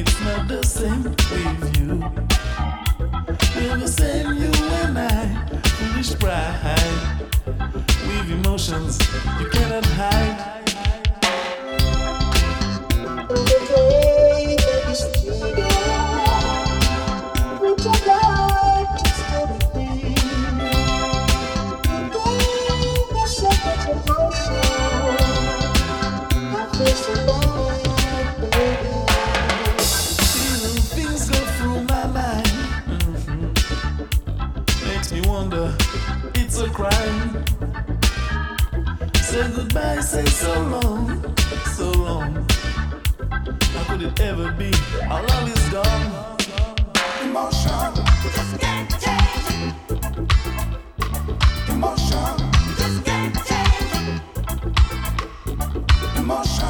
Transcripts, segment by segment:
It's not the same with you. The same you and I, emotions you cannot hide. wonder, it's a crime. Say goodbye, say so long, so long. How could it ever be? Our love is gone. Emotion, just can't change. Emotion, just can't change. Emotion.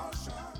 motion.